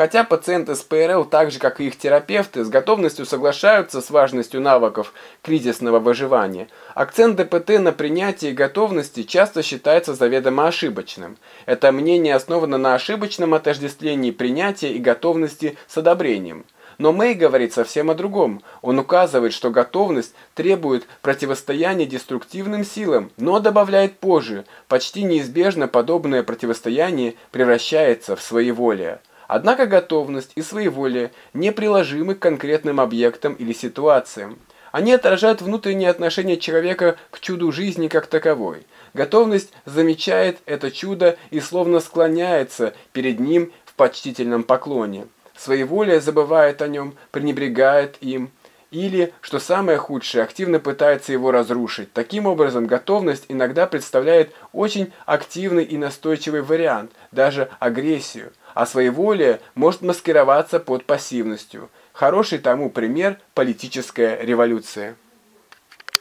Хотя пациенты с ПРЛ, так же как и их терапевты, с готовностью соглашаются с важностью навыков кризисного выживания, акцент ДПТ на принятии готовности часто считается заведомо ошибочным. Это мнение основано на ошибочном отождествлении принятия и готовности с одобрением. Но Мэй говорит совсем о другом. Он указывает, что готовность требует противостояния деструктивным силам, но добавляет позже, почти неизбежно подобное противостояние превращается в своеволие. Однако готовность и своеволие неприложимы к конкретным объектам или ситуациям. Они отражают внутреннее отношение человека к чуду жизни как таковой. Готовность замечает это чудо и словно склоняется перед ним в почтительном поклоне своеволие забывает о нем, пренебрегает им, или, что самое худшее, активно пытается его разрушить. Таким образом, готовность иногда представляет очень активный и настойчивый вариант, даже агрессию, а своеволие может маскироваться под пассивностью. Хороший тому пример – политическая революция.